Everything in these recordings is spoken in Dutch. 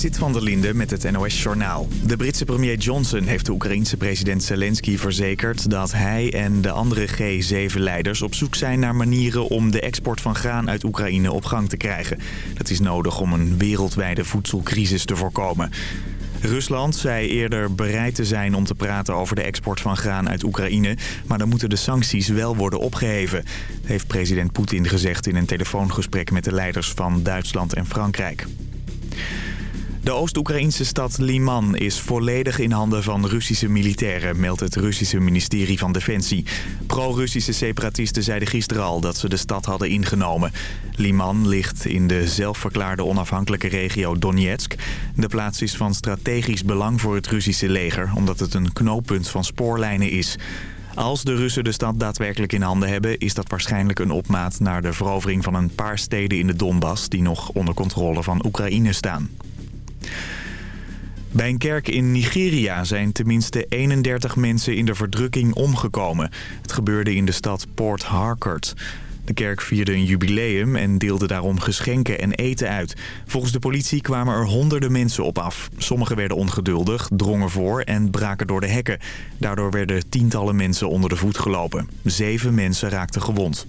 Sit van der Linde met het NOS-journaal. De Britse premier Johnson heeft de Oekraïense president Zelensky verzekerd... dat hij en de andere G7-leiders op zoek zijn naar manieren... om de export van graan uit Oekraïne op gang te krijgen. Dat is nodig om een wereldwijde voedselcrisis te voorkomen. Rusland zei eerder bereid te zijn om te praten over de export van graan uit Oekraïne... maar dan moeten de sancties wel worden opgeheven... heeft president Poetin gezegd in een telefoongesprek met de leiders van Duitsland en Frankrijk. De Oost-Oekraïnse stad Liman is volledig in handen van Russische militairen, meldt het Russische ministerie van Defensie. Pro-Russische separatisten zeiden gisteren al dat ze de stad hadden ingenomen. Liman ligt in de zelfverklaarde onafhankelijke regio Donetsk. De plaats is van strategisch belang voor het Russische leger, omdat het een knooppunt van spoorlijnen is. Als de Russen de stad daadwerkelijk in handen hebben... is dat waarschijnlijk een opmaat naar de verovering van een paar steden in de Donbass... die nog onder controle van Oekraïne staan. Bij een kerk in Nigeria zijn tenminste 31 mensen in de verdrukking omgekomen. Het gebeurde in de stad Port Harcourt. De kerk vierde een jubileum en deelde daarom geschenken en eten uit. Volgens de politie kwamen er honderden mensen op af. Sommigen werden ongeduldig, drongen voor en braken door de hekken. Daardoor werden tientallen mensen onder de voet gelopen. Zeven mensen raakten gewond.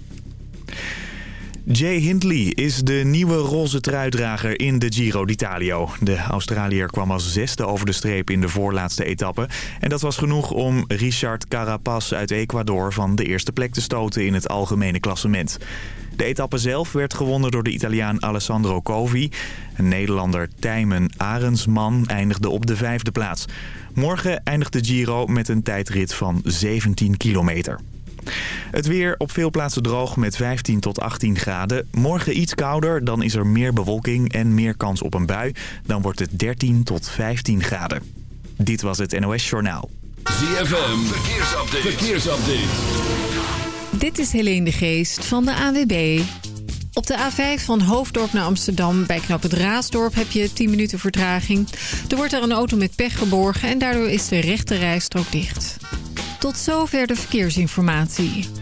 Jay Hindley is de nieuwe roze truidrager in de Giro d'Italia. De Australiër kwam als zesde over de streep in de voorlaatste etappe. En dat was genoeg om Richard Carapaz uit Ecuador van de eerste plek te stoten in het algemene klassement. De etappe zelf werd gewonnen door de Italiaan Alessandro Covi. Een Nederlander Tijmen Arendsman eindigde op de vijfde plaats. Morgen eindigt de Giro met een tijdrit van 17 kilometer. Het weer op veel plaatsen droog met 15 tot 18 graden. Morgen iets kouder, dan is er meer bewolking en meer kans op een bui. Dan wordt het 13 tot 15 graden. Dit was het NOS Journaal. ZFM, verkeersupdate. verkeersupdate. Dit is Helene de Geest van de AWB. Op de A5 van Hoofddorp naar Amsterdam bij knap het Raasdorp heb je 10 minuten vertraging. Er wordt er een auto met pech geborgen en daardoor is de rechte rijstrook dicht. Tot zover de verkeersinformatie.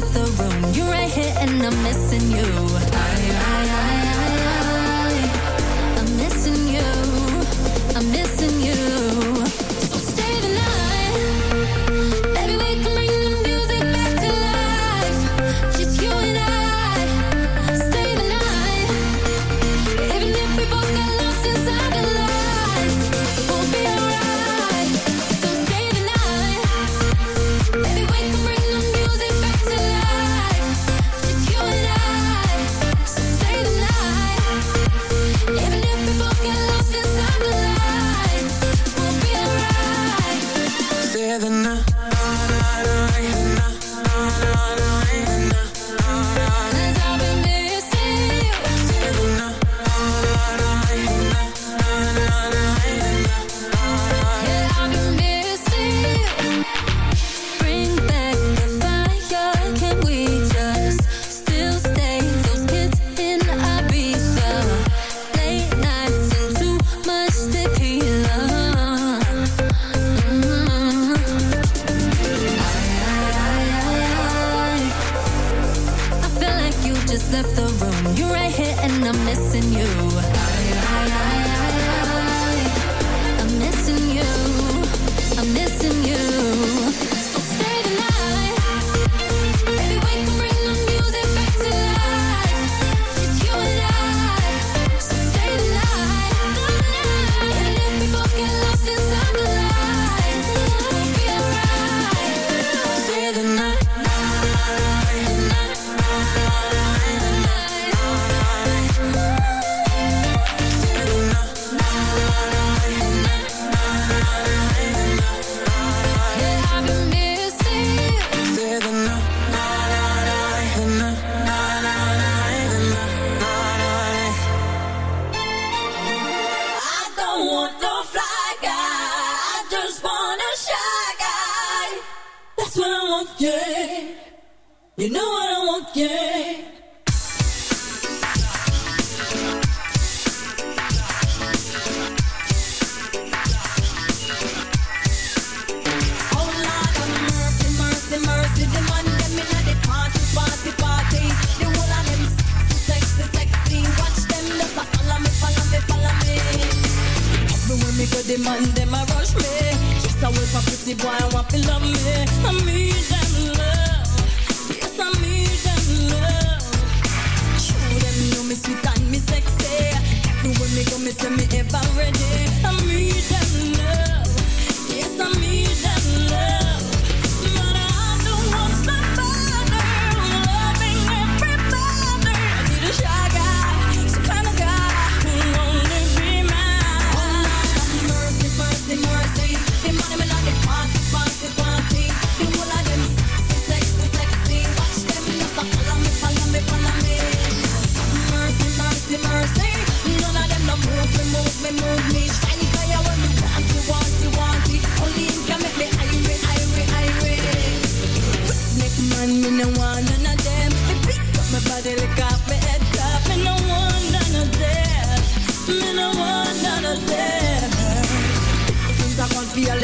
left the room. You're right here and I'm missing you. I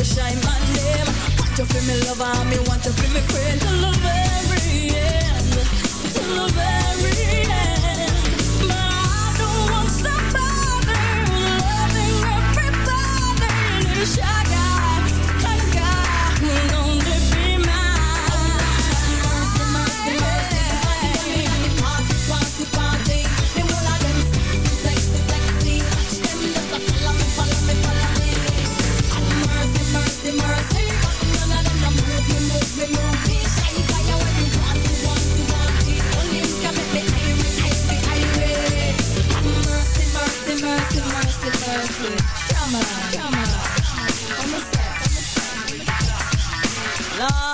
shine man them. Want you feel me lover, me want you feel me friend till the very end, till the very end. But I don't want somebody loving everybody. Mercy. Come on, on. On,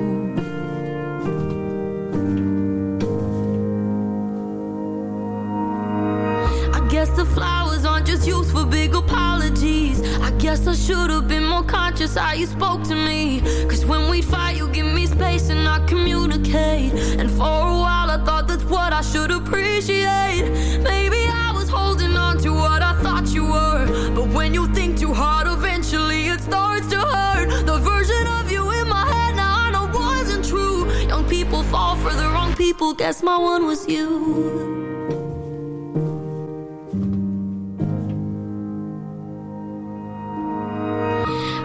conscious how you spoke to me. Cause when we fight you give me space and I communicate. And for a while I thought that's what I should appreciate. Maybe I was holding on to what I thought you were. But when you think too hard eventually it starts to hurt. The version of you in my head now I know wasn't true. Young people fall for the wrong people. Guess my one was you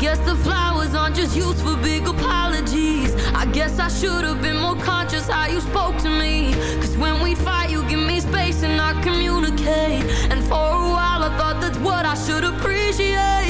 Guess the flowers aren't just used for big apologies. I guess I should have been more conscious how you spoke to me. Cause when we fight, you give me space and I communicate. And for a while, I thought that's what I should appreciate.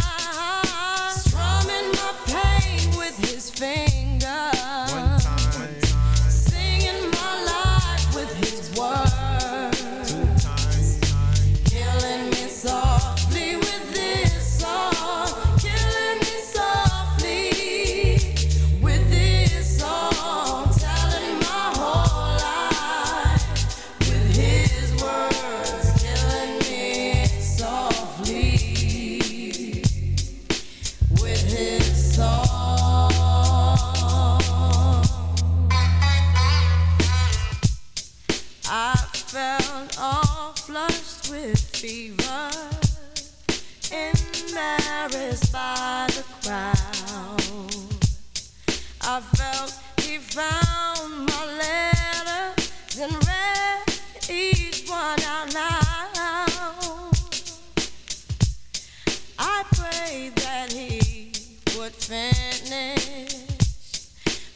thing.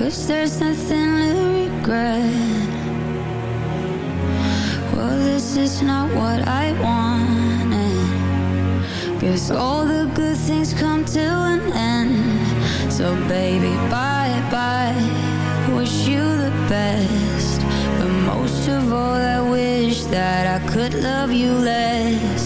Cause there's nothing to regret. Well, this is not what I wanted. Guess all the good things come to an end. So baby, bye-bye. Wish you the best. But most of all, I wish that I could love you less.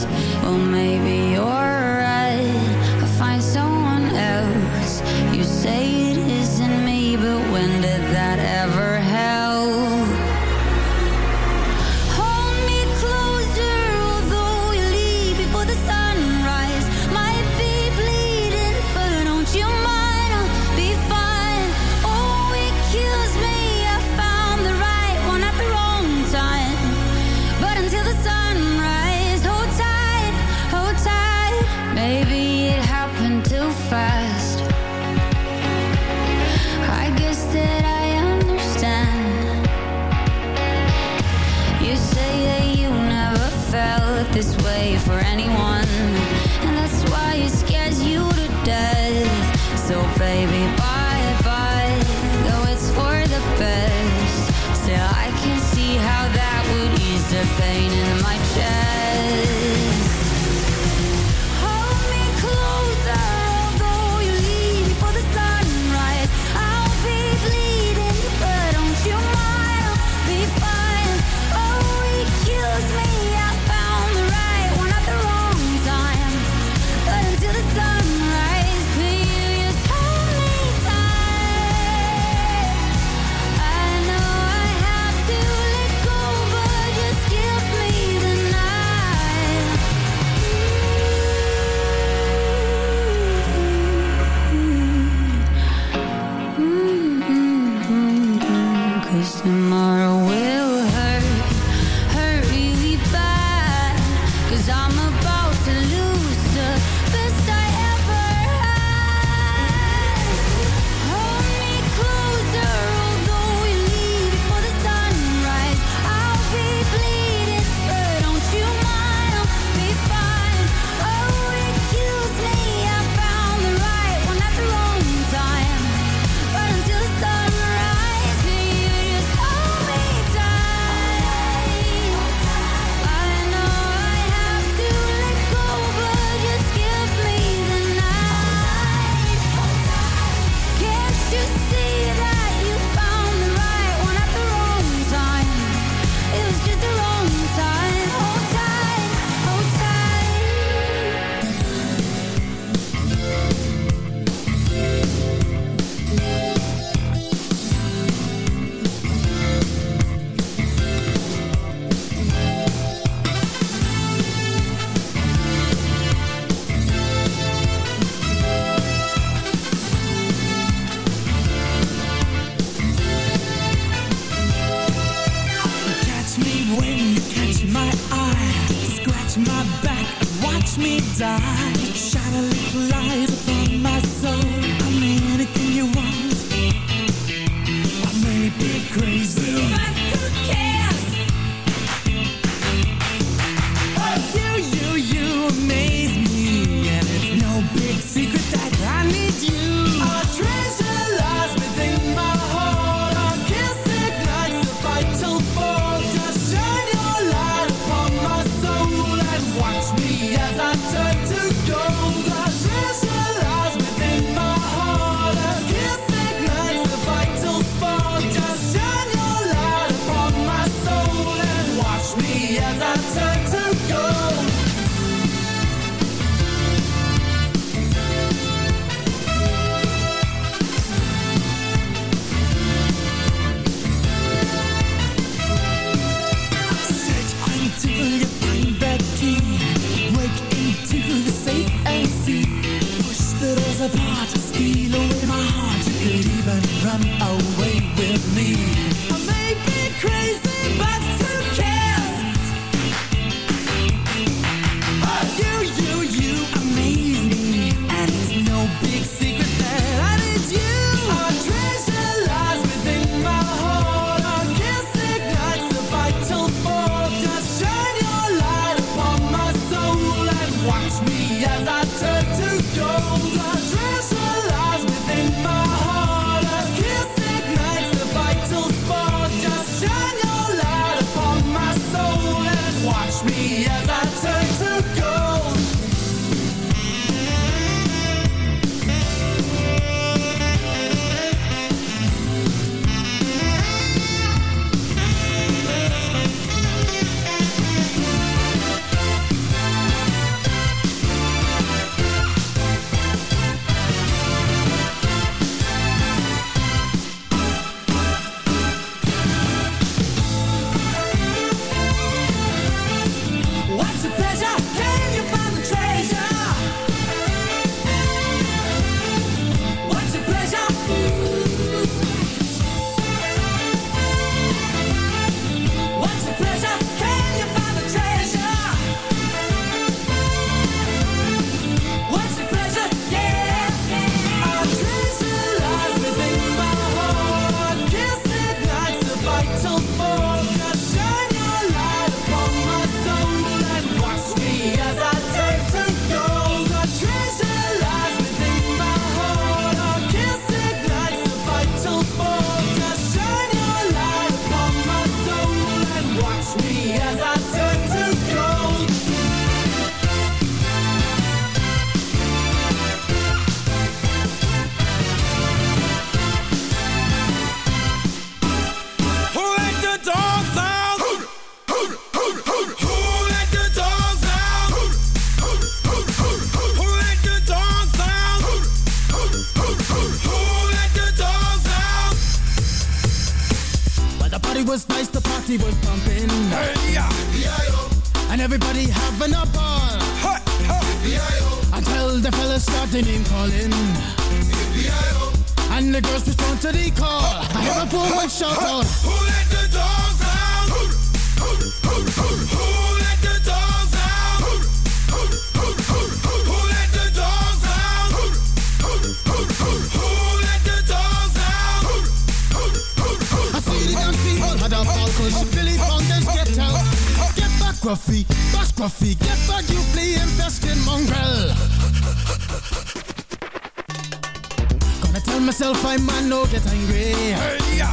Myself I'm man, no get angry. Hey, yeah.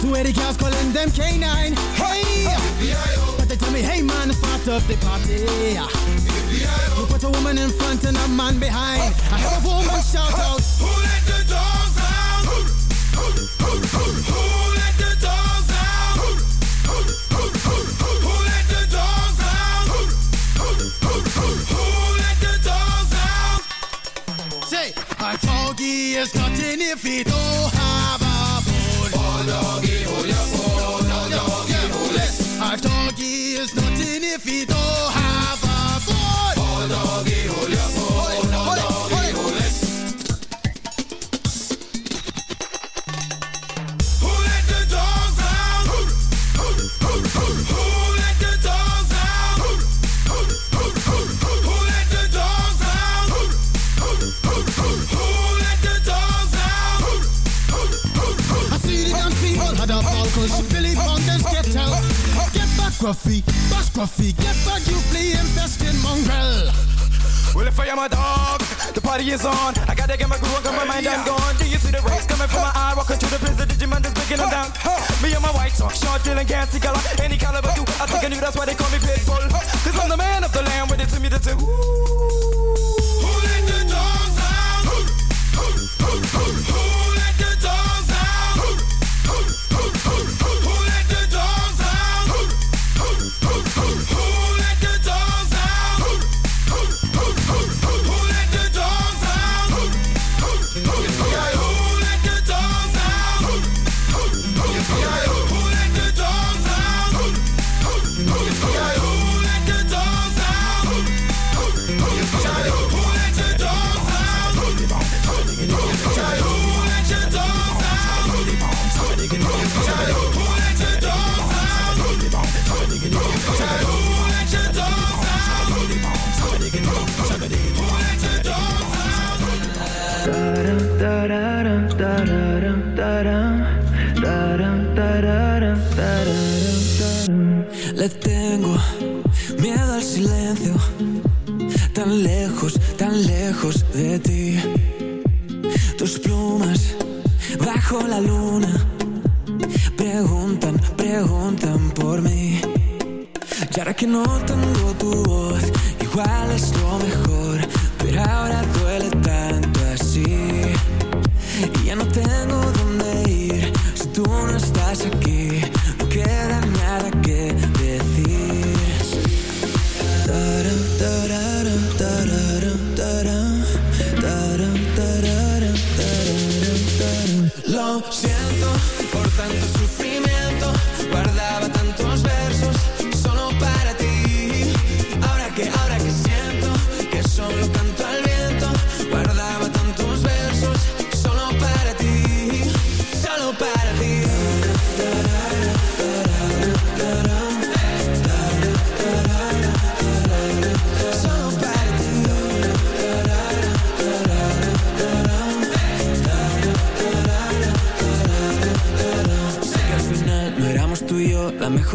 Two eighty cows calling them canine. Hey, but they tell me, hey man, start up the party. You put a woman in front and a man behind. I have a woman shout out. Who let the dogs out? Who, who, who, doggy is nothing if he don't have a bone. Oh, doggy, hold your. Oh, doggy, hold it. A doggy is nothing Gruffy, bash Gruffy, get back, you flea infested mongrel. Well, if I am a dog, the party is on. I gotta get my groove on, cause my mind I'm gone. Do you see the rays coming from my eye? Walking through the prison, Digimon is breaking them down. Me and my white talk, short, dealing, can't see color. Any caliber do, I think I knew that's why they call me Pitbull. Cause I'm the man of the land, with it to me the two. Ahora que no tengo tu voz, igual es lo mejor,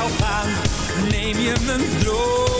zou gaan, neem je mijn droom.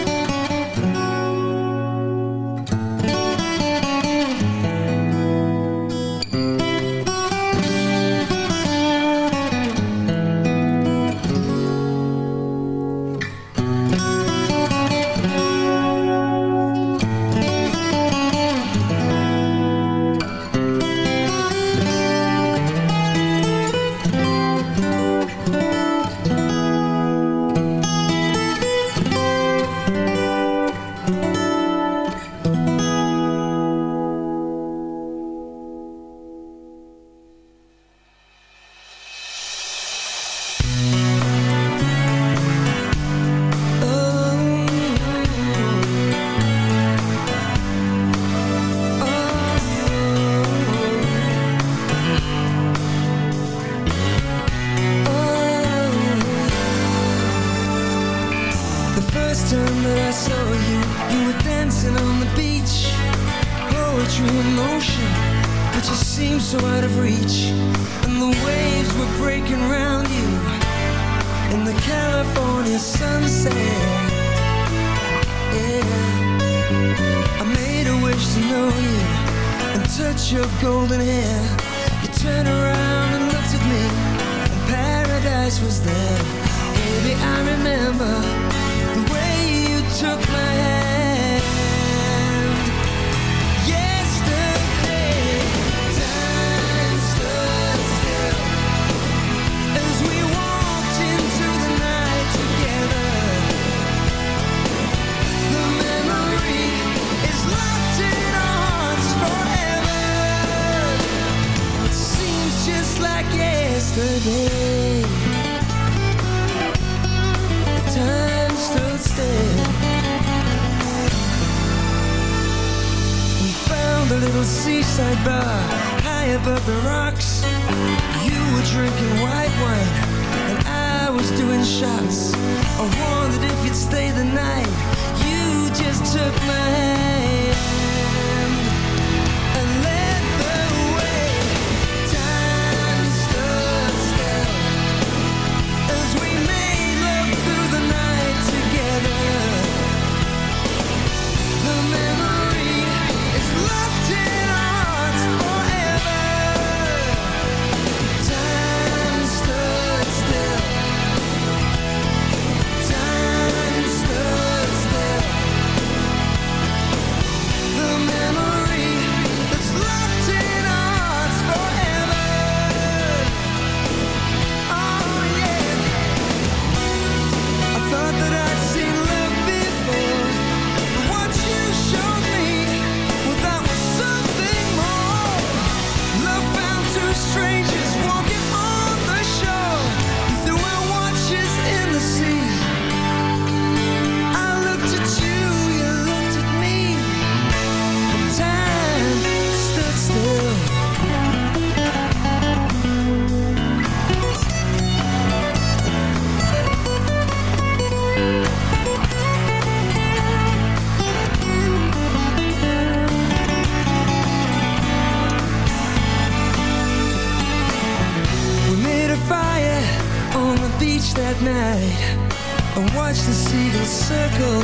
night and watch the seagulls circle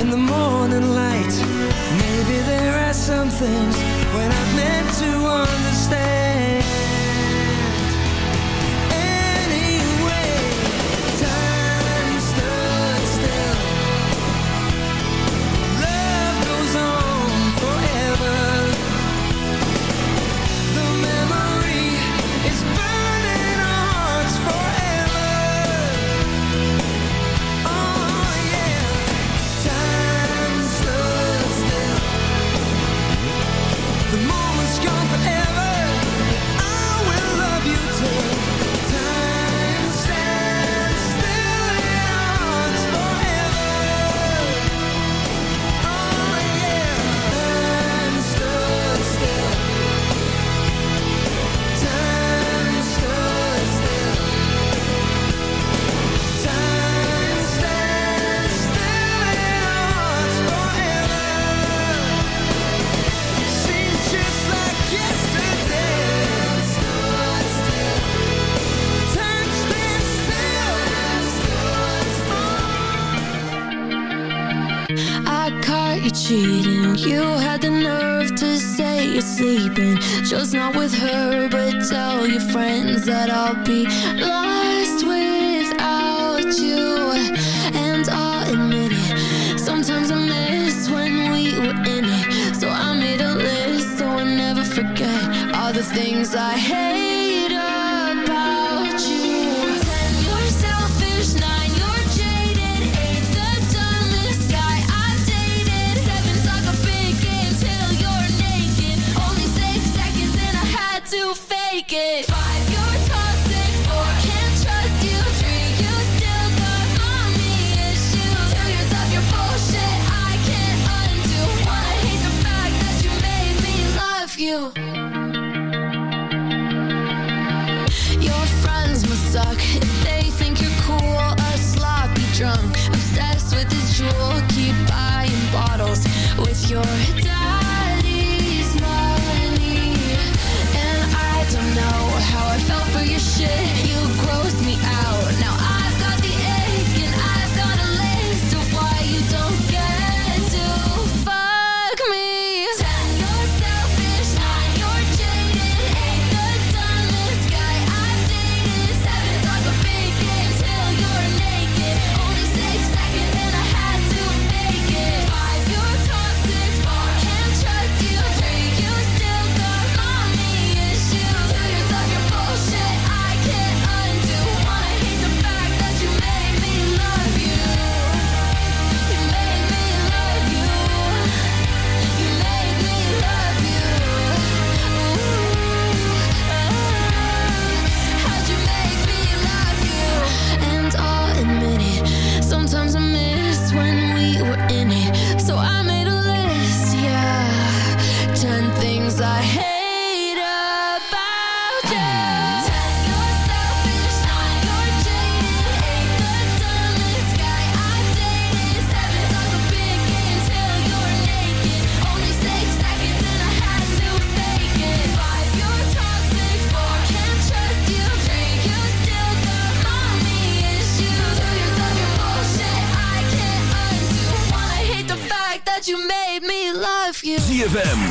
in the morning light. Maybe there are some things when I'm meant to understand.